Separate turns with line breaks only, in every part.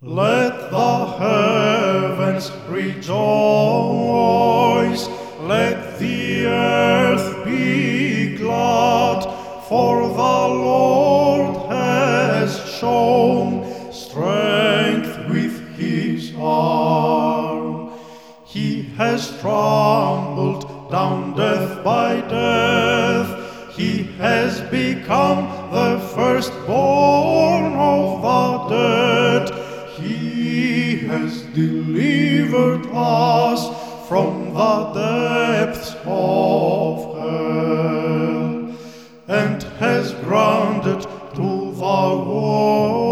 Let the heavens rejoice, let the earth be glad, for the Lord has shown strength with his arm. He has trampled down death by death, he has become the firstborn of the dead. He has delivered us from the depths of hell and has granted to the world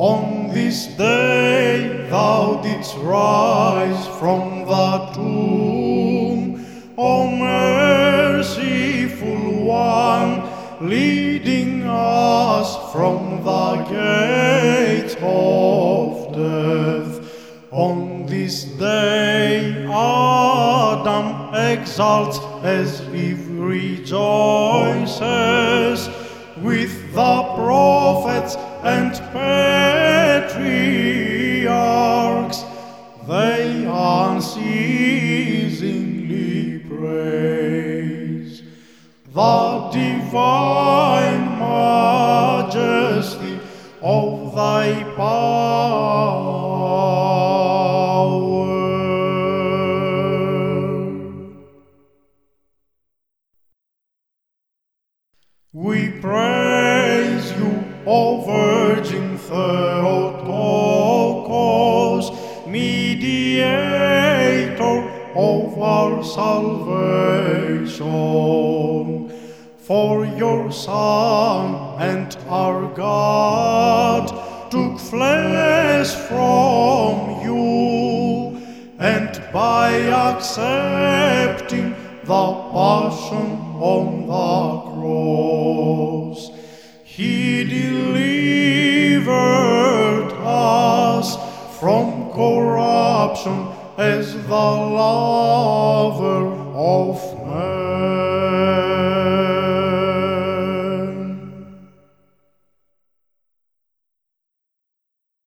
On this day thou didst rise from the tomb, O merciful one, leading us from the gates of death. On this day Adam exults as Eve rejoices with the prophets and patriarchs. Unceasingly praise the divine majesty of thy power. We praise you, O Virgin Theotokos, of our salvation. For your Son and our God took flesh from you, and by accepting the passion on the cross, he delivered us from corruption as the lover of.